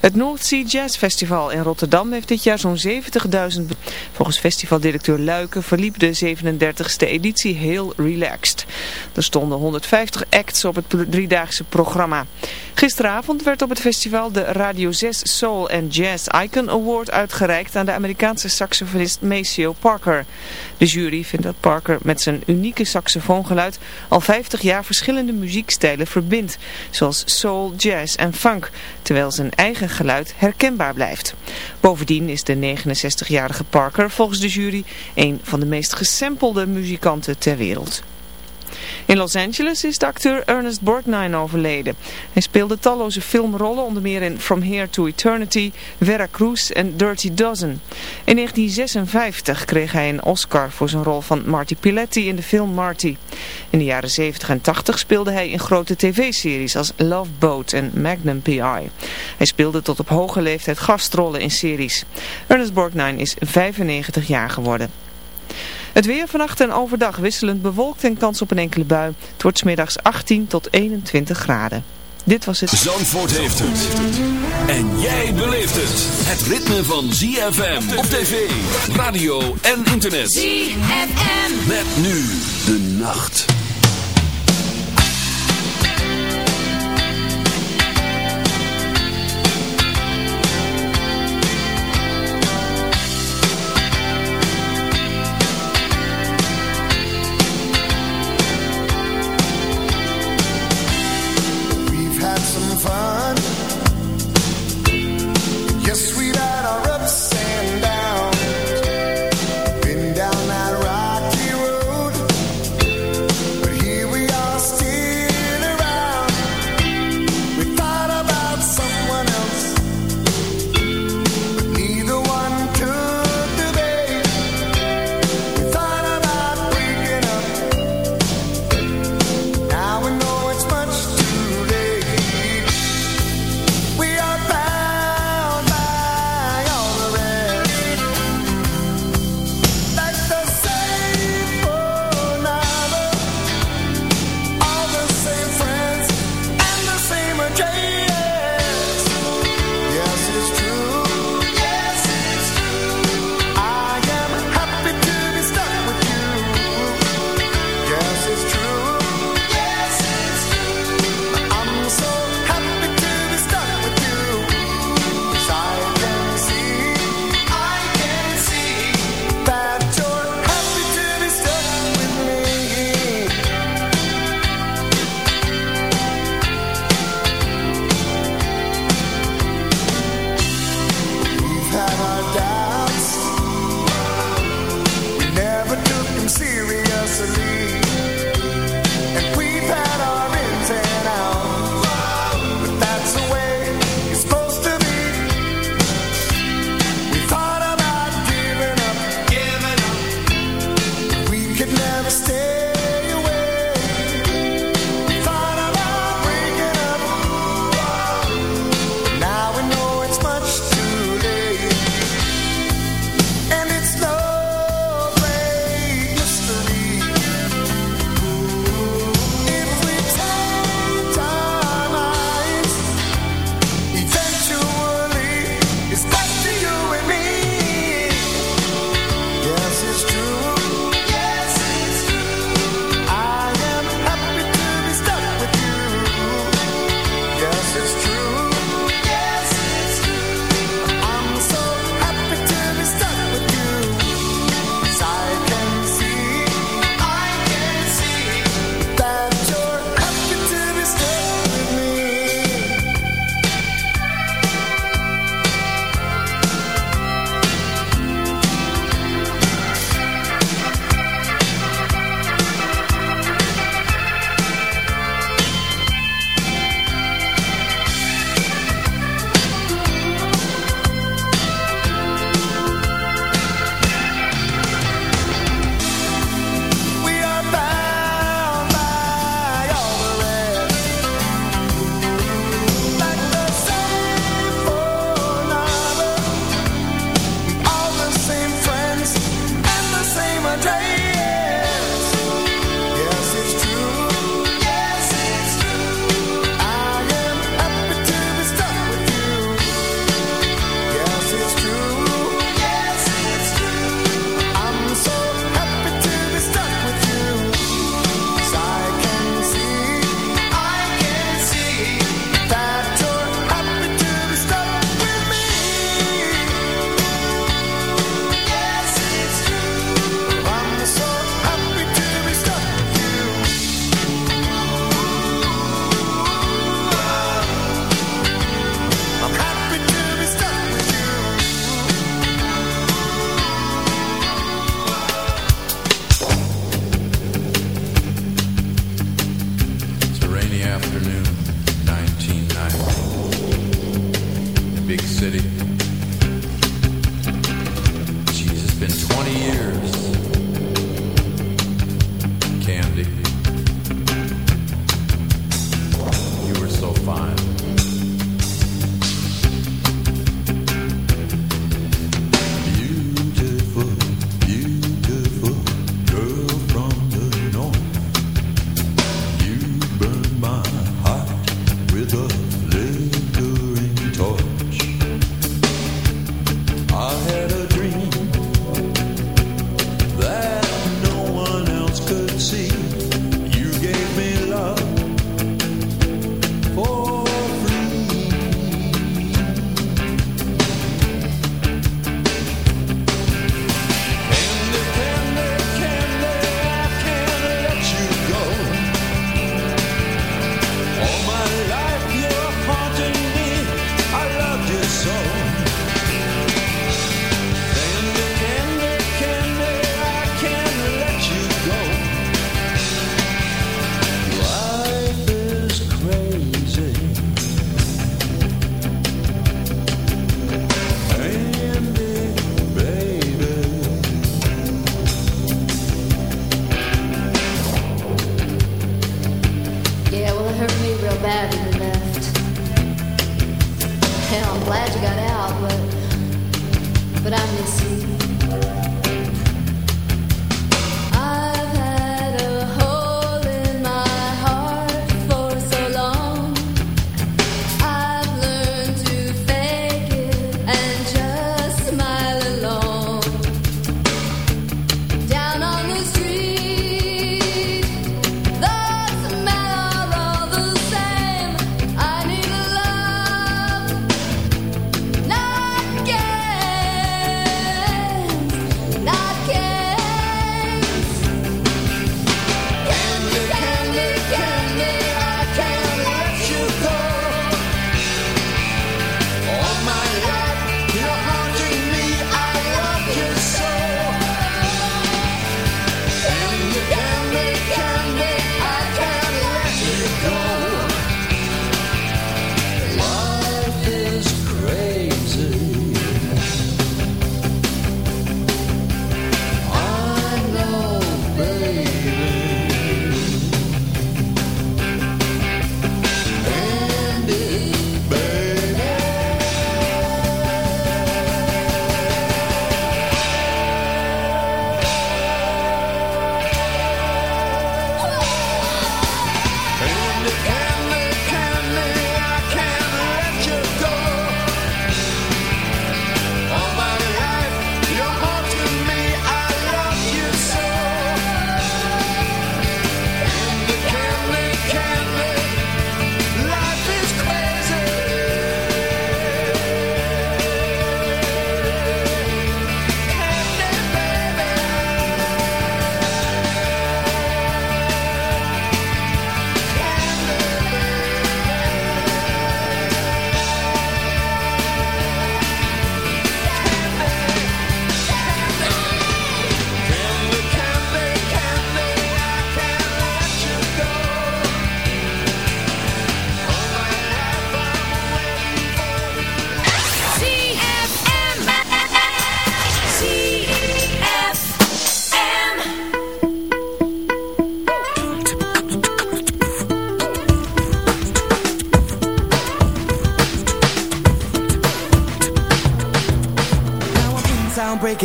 Het North Sea Jazz Festival in Rotterdam heeft dit jaar zo'n 70.000... Volgens festivaldirecteur Luiken verliep de 37e editie heel relaxed. Er stonden 150 acts op het driedaagse programma. Gisteravond werd op het festival de Radio 6 Soul and Jazz Icon Award uitgereikt aan de Amerikaanse saxofonist Maceo Parker. De jury vindt dat Parker met zijn unieke saxofoongeluid al 50 jaar verschillende muziekstijlen verbindt, zoals soul, jazz en funk, terwijl zijn eigen geluid herkenbaar blijft. Bovendien is de 69-jarige Parker volgens de jury een van de meest gesampelde muzikanten ter wereld. In Los Angeles is de acteur Ernest Borgnine overleden. Hij speelde talloze filmrollen, onder meer in From Here to Eternity, Vera Cruz en Dirty Dozen. In 1956 kreeg hij een Oscar voor zijn rol van Marty Piletti in de film Marty. In de jaren 70 en 80 speelde hij in grote tv-series als Love Boat en Magnum P.I. Hij speelde tot op hoge leeftijd gastrollen in series. Ernest Borgnine is 95 jaar geworden. Het weer vannacht en overdag wisselend bewolkt en kans op een enkele bui. Het wordt smiddags 18 tot 21 graden. Dit was het. Zandvoort heeft het. En jij beleeft het. Het ritme van ZFM op tv, radio en internet. ZFM. Met nu de nacht.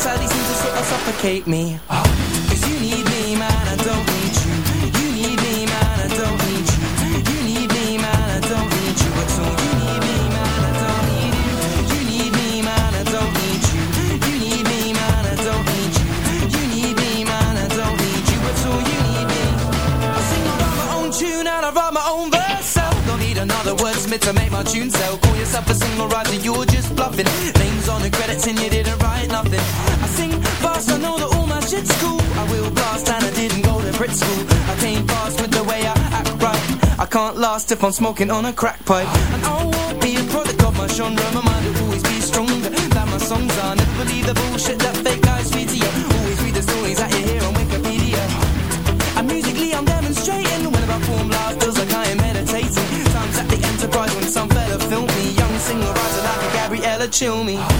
Suffocating seems to sort of suffocate me. Cause you need me, man, I don't need you. You need me, man, I don't need you. You need me, man, I don't need you at all. You need me, man, I don't need you. You need me, man, I don't need you. You need me, man, I don't need you. You need me, man, I don't need you at all. You need me. I sing, I my own tune and I write my own converse another wordsmith to make my tune sell. Call yourself a single writer, you're just bluffing. Names on the credits and you didn't write nothing. My shit's. I will blast and I didn't go to Brit school. I came fast with the way I act right. I can't last if I'm smoking on a crack pipe. And I won't be a product of my genre. My mind will always be stronger than my songs are. Never believe the bullshit that fake guys feed to you. Always read the stories that you hear on Wikipedia. And musically I'm demonstrating when I perform live feels like I am meditating Times at the Enterprise when some fella filmed me Young singer rising like a Gabriella Cilmi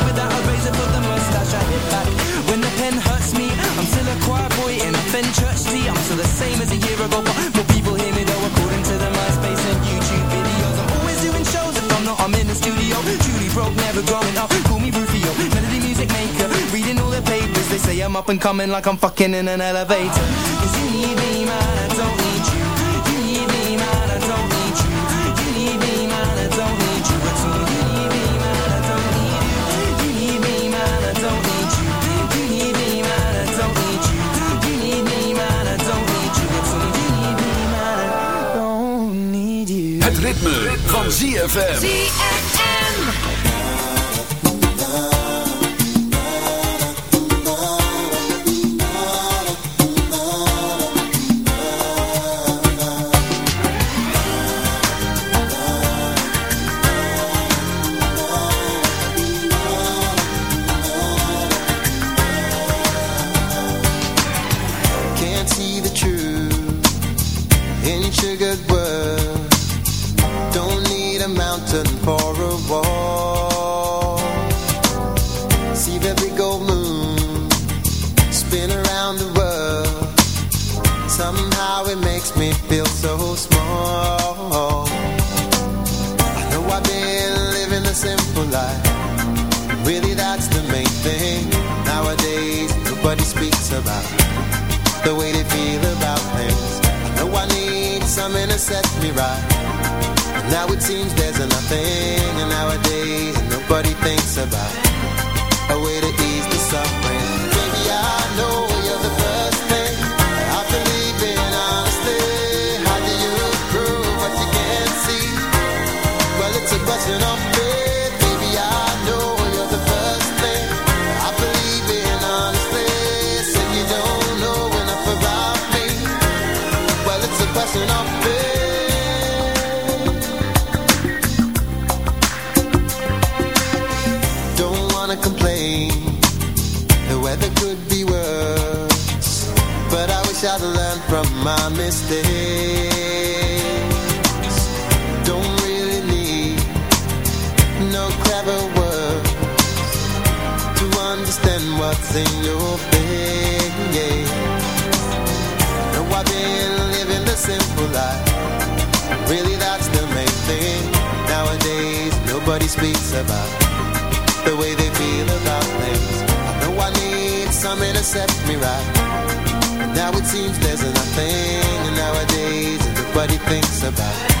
never growing up. Call me Rufio, melody music maker. Reading all the papers, they say I'm up and coming like I'm fucking in an elevator. Cause you need me, man, I don't need you. You need me, man, I don't need you. You need me, man, I don't need you at all. You need me, man, I don't need you. You need me, man, I don't need you. You need me, man, I don't need you. You need me, man, I don't need you at all. You need me, man, I don't need you. Het ritme, van ZFM. ZFM. No clever words to understand what's in your face. No, I've been living the simple life. Really, that's the main thing. Nowadays, nobody speaks about the way they feel about things. I know I need something to set me right. And now it seems there's nothing. Nowadays, nobody thinks about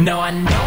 No, I know.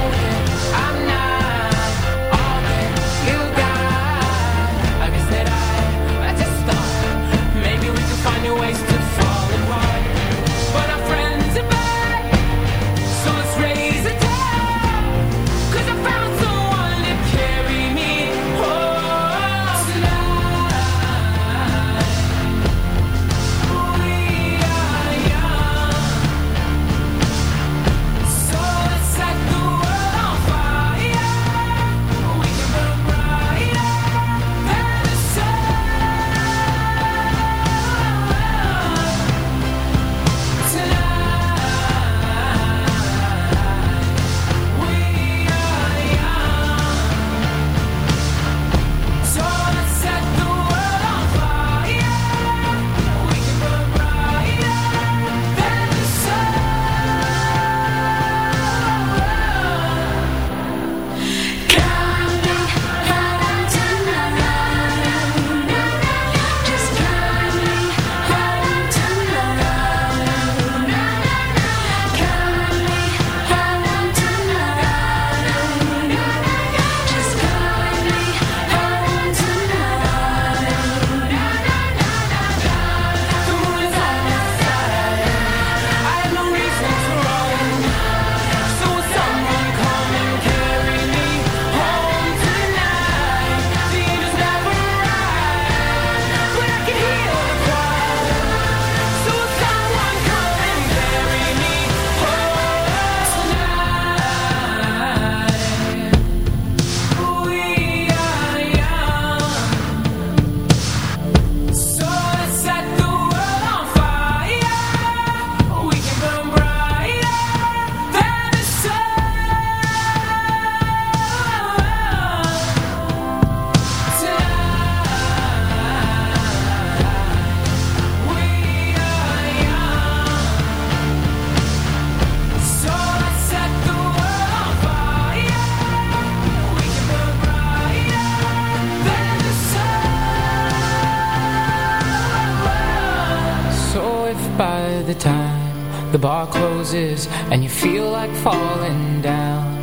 the time. The bar closes and you feel like falling down.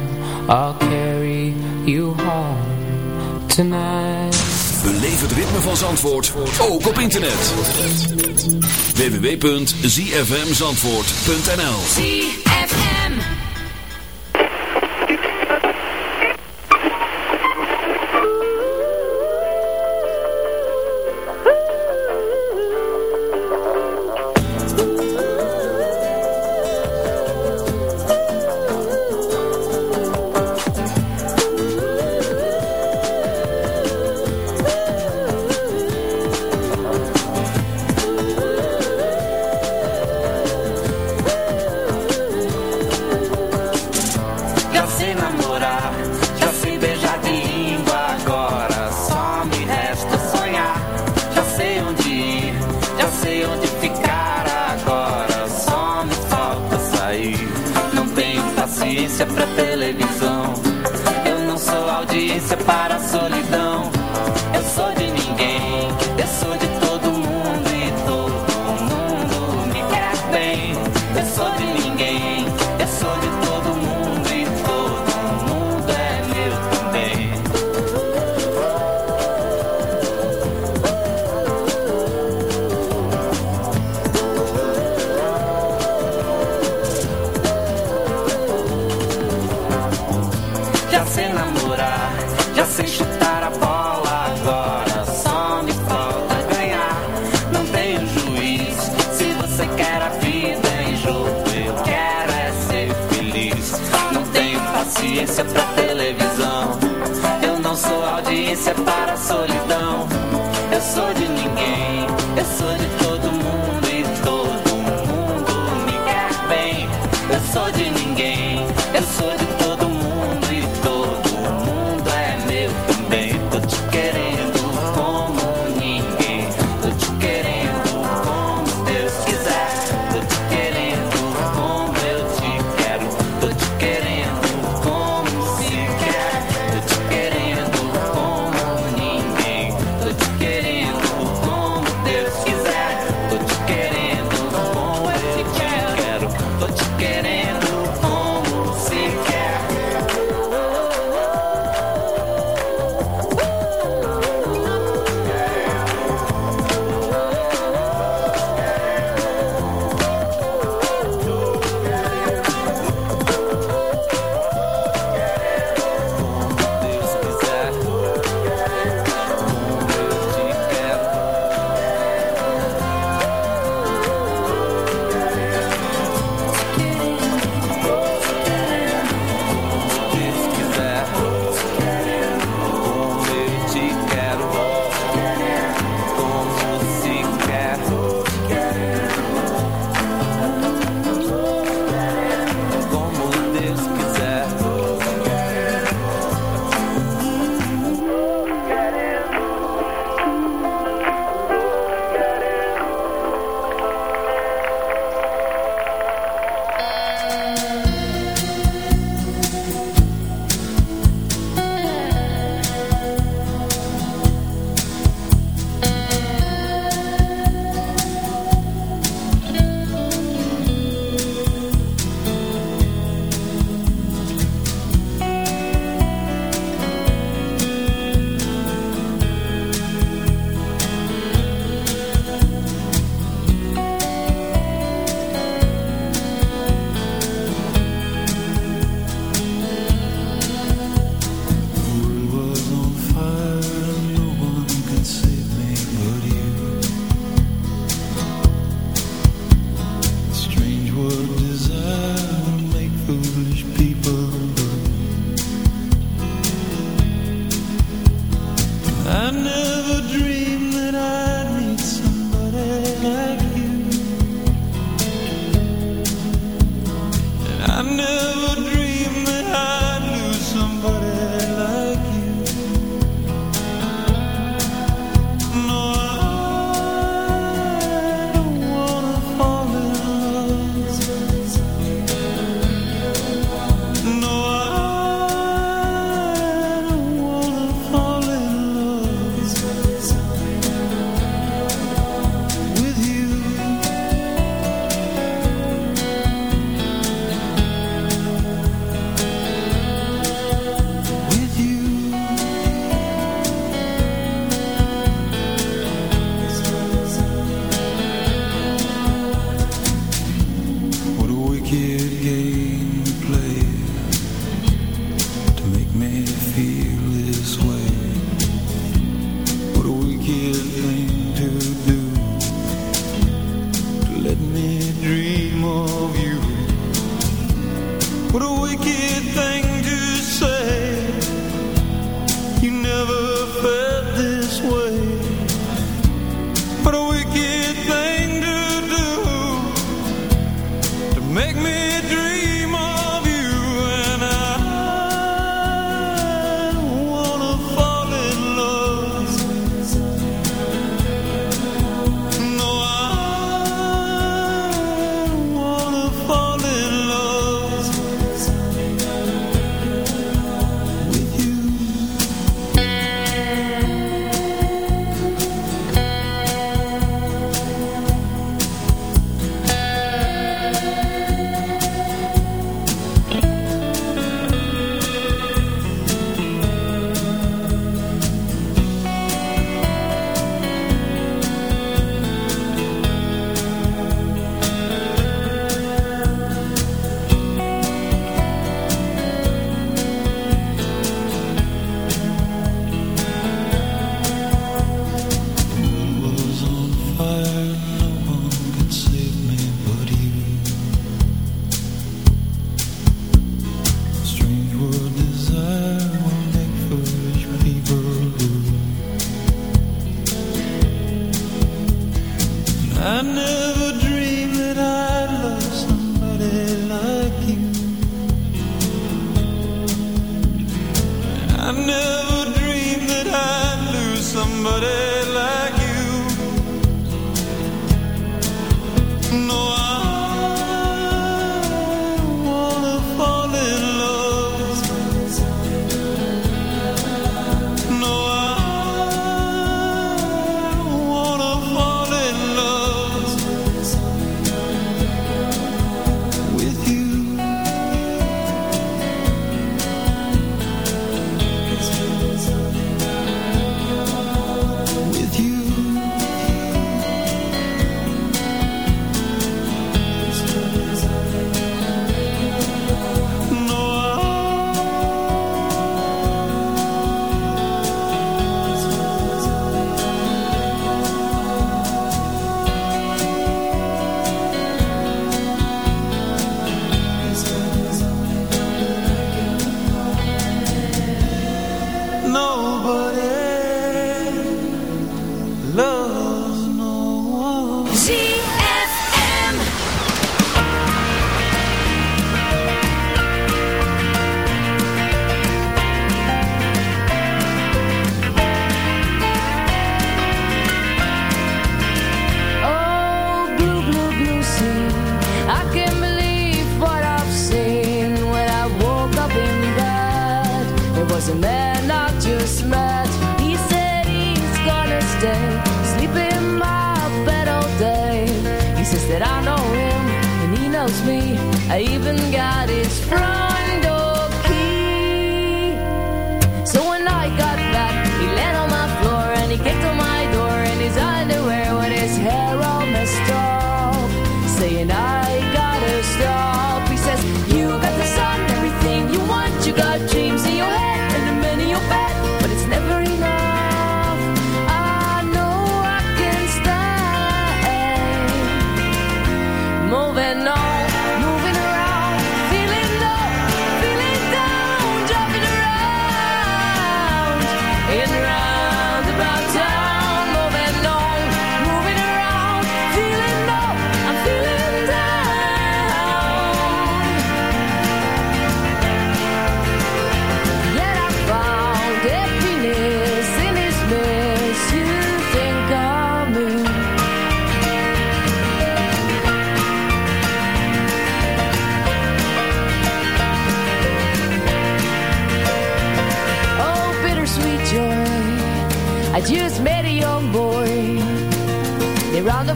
I'll carry you home tonight. Beleef het ritme van Zandvoort, ook op internet. www.zfmzandvoort.nl paciência pra televisão. Eu não sou audiência para solidão.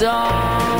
song.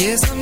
Yes, I'm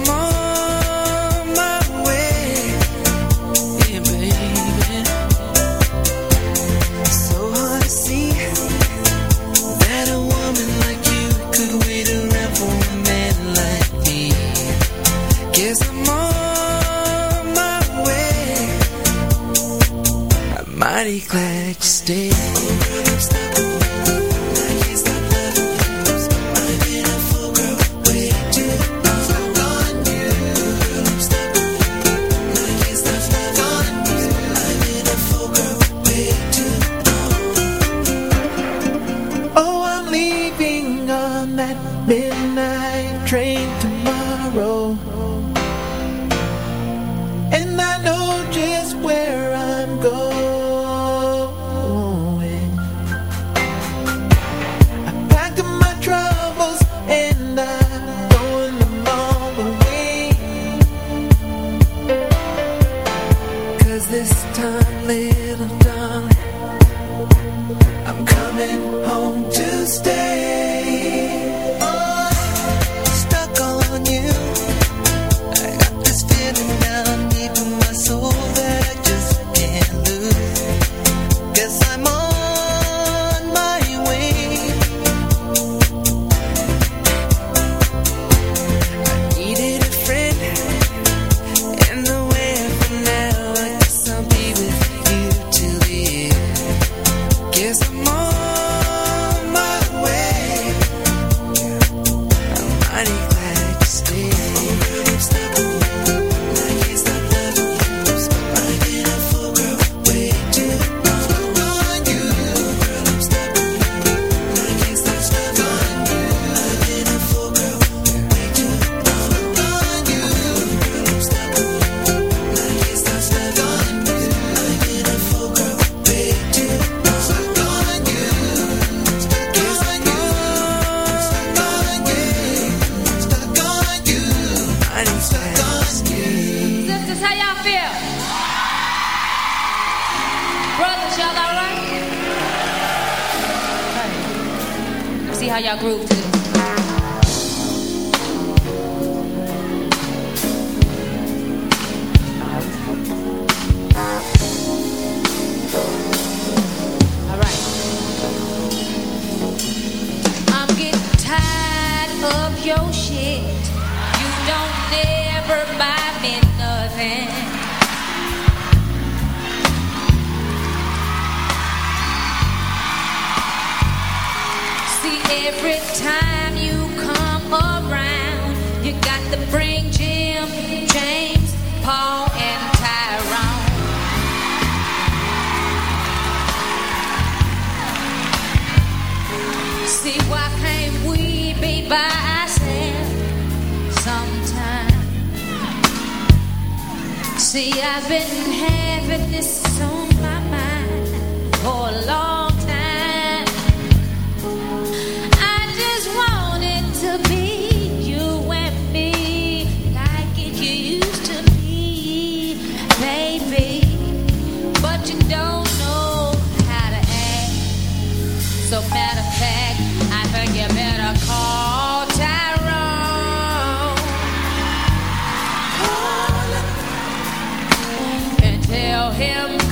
him.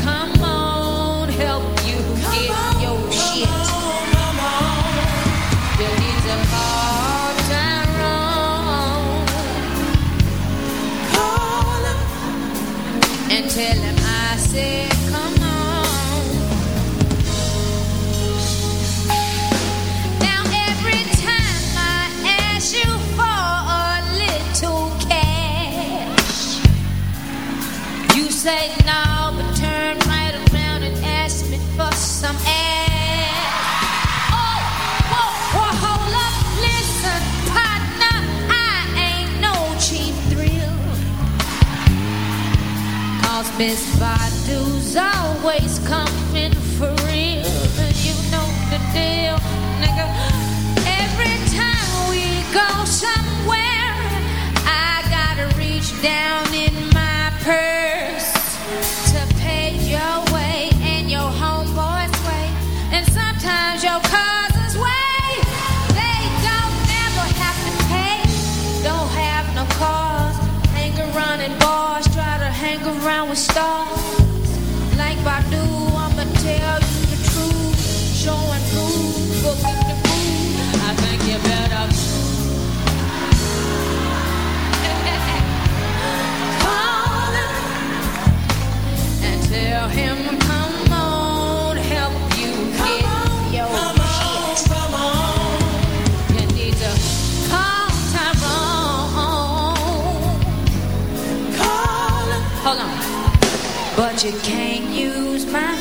These bad dudes always come. You can't use my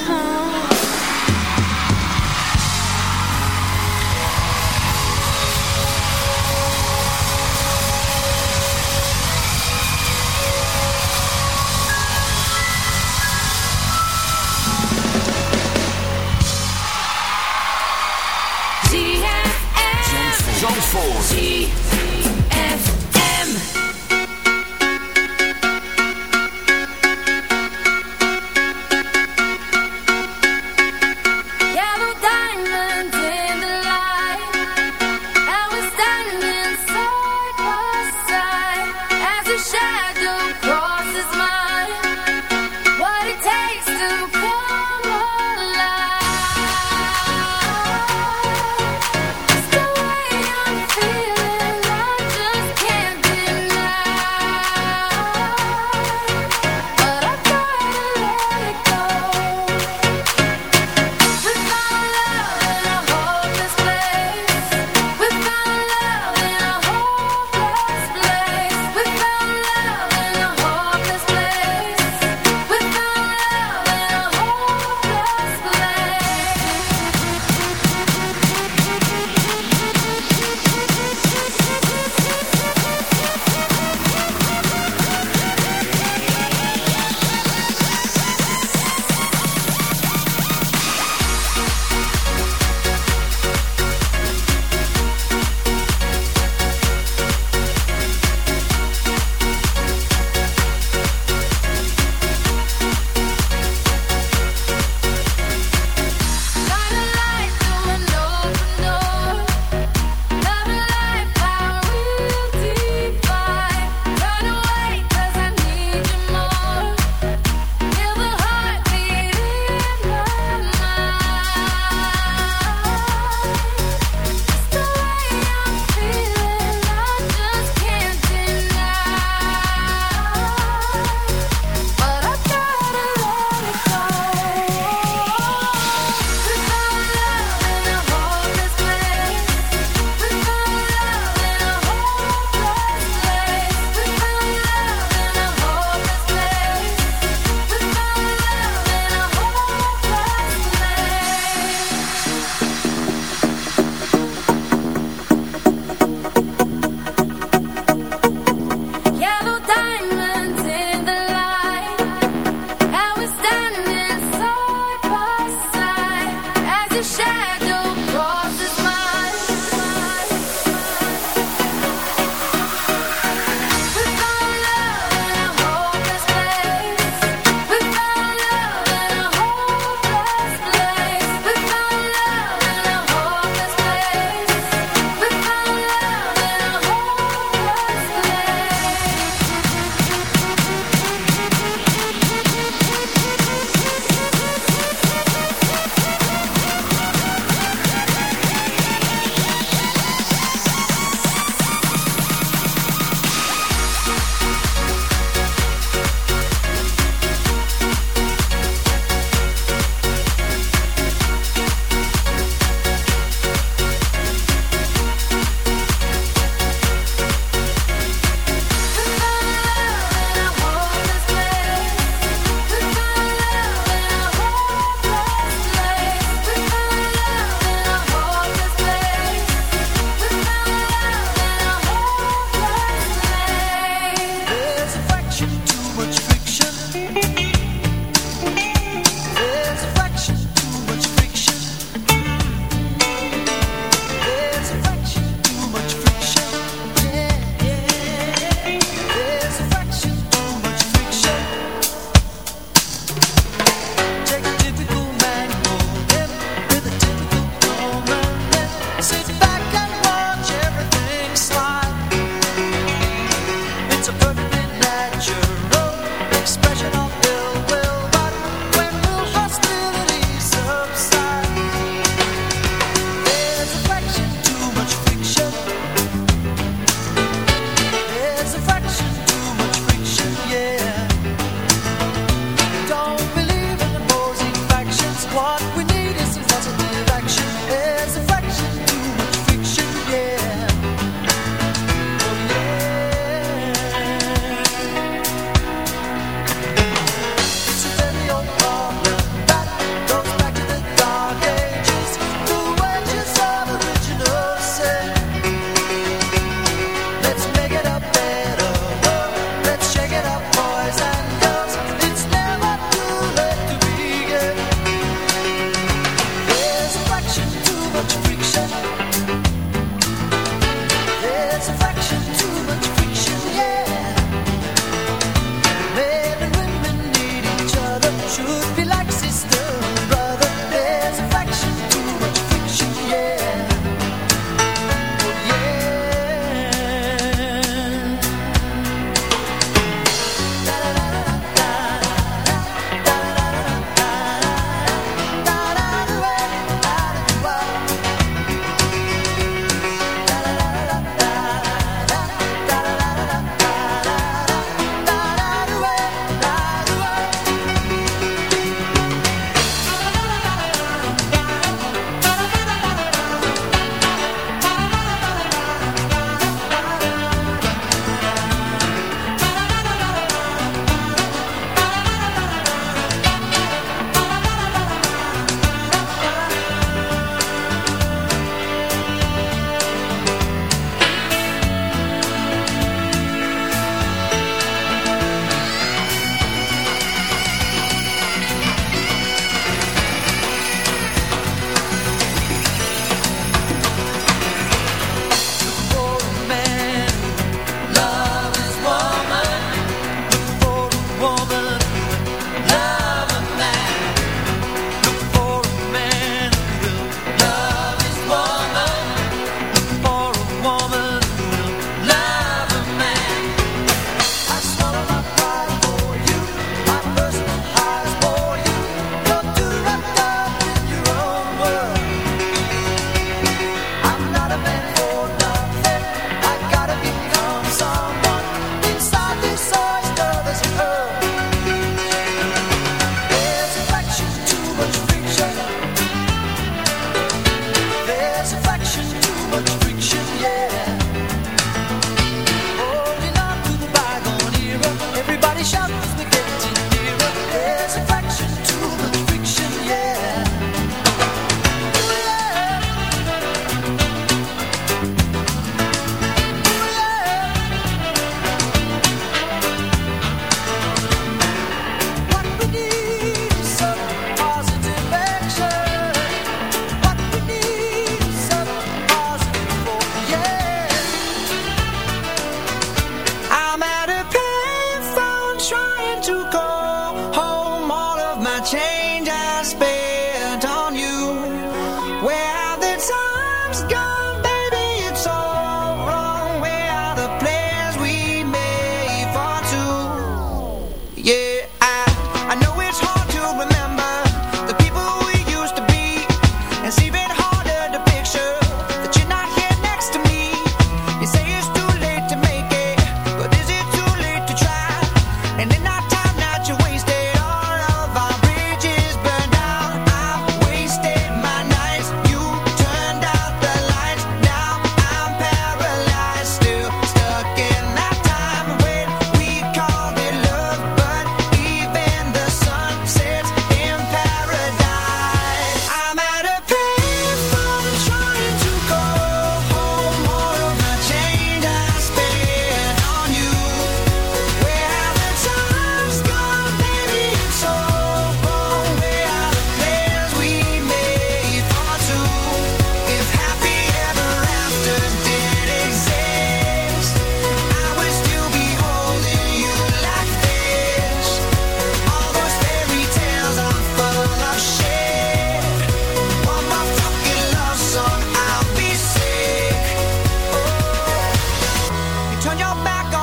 your back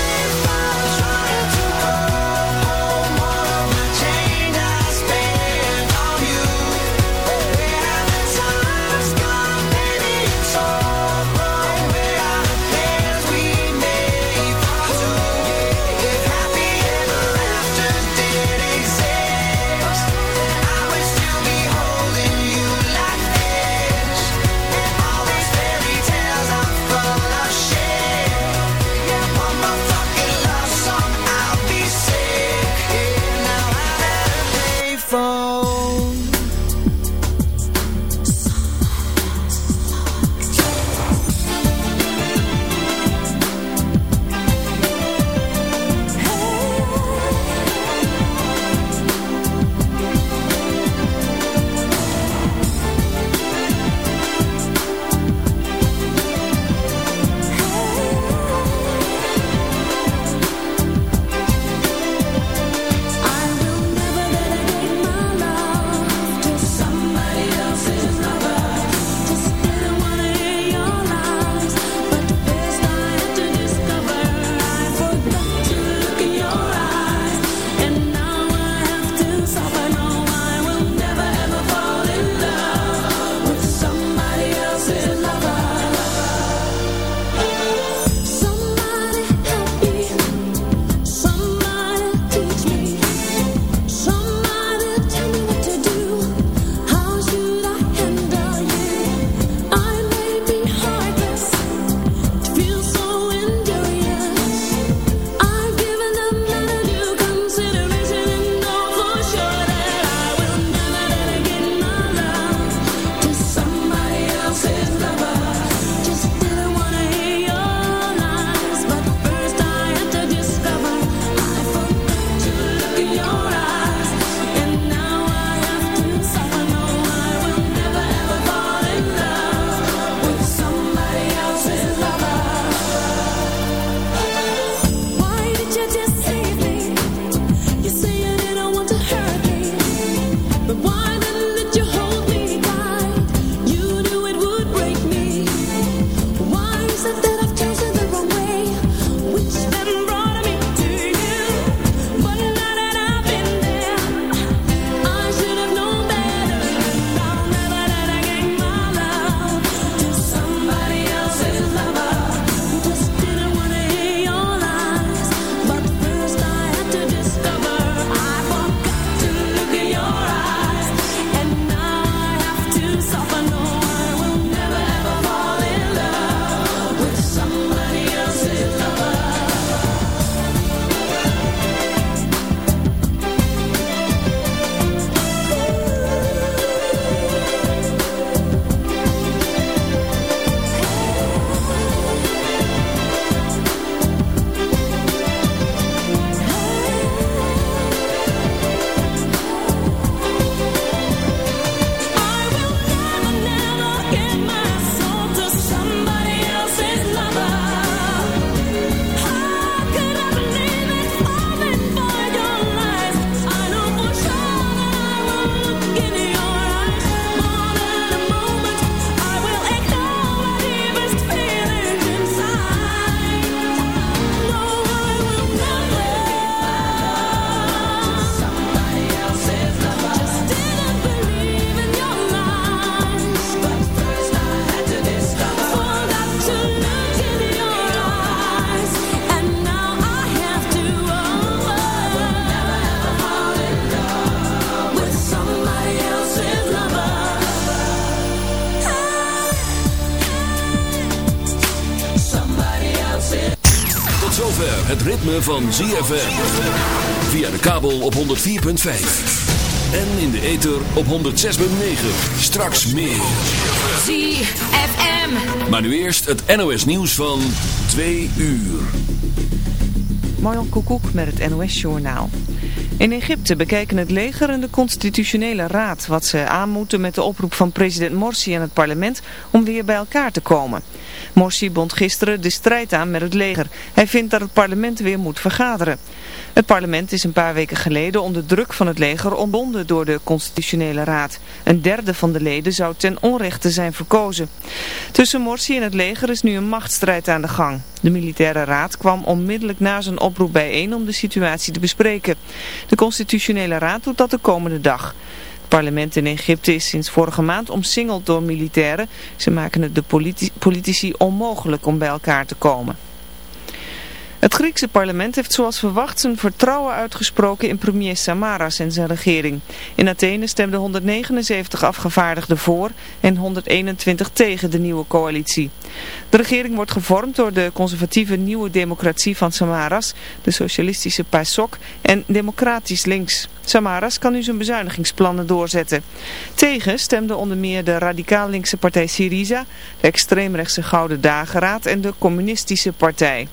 ritme van ZFM. Via de kabel op 104.5. En in de ether op 106.9. Straks meer. ZFM. Maar nu eerst het NOS nieuws van 2 uur. Marjan Koekoek met het NOS Journaal. In Egypte bekijken het leger en de constitutionele raad wat ze aan moeten met de oproep van president Morsi en het parlement om weer bij elkaar te komen. Morsi bond gisteren de strijd aan met het leger. Hij vindt dat het parlement weer moet vergaderen. Het parlement is een paar weken geleden onder druk van het leger ontbonden door de constitutionele raad. Een derde van de leden zou ten onrechte zijn verkozen. Tussen Morsi en het leger is nu een machtsstrijd aan de gang. De militaire raad kwam onmiddellijk na zijn oproep bijeen om de situatie te bespreken. De constitutionele raad doet dat de komende dag. Parlement in Egypte is sinds vorige maand omsingeld door militairen. Ze maken het de politici onmogelijk om bij elkaar te komen. Het Griekse parlement heeft zoals verwacht zijn vertrouwen uitgesproken in premier Samaras en zijn regering. In Athene stemden 179 afgevaardigden voor en 121 tegen de nieuwe coalitie. De regering wordt gevormd door de conservatieve nieuwe democratie van Samaras, de socialistische PASOK en democratisch links. Samaras kan nu zijn bezuinigingsplannen doorzetten. Tegen stemden onder meer de radicaal linkse partij Syriza, de extreemrechtse Gouden Dageraad en de communistische partij.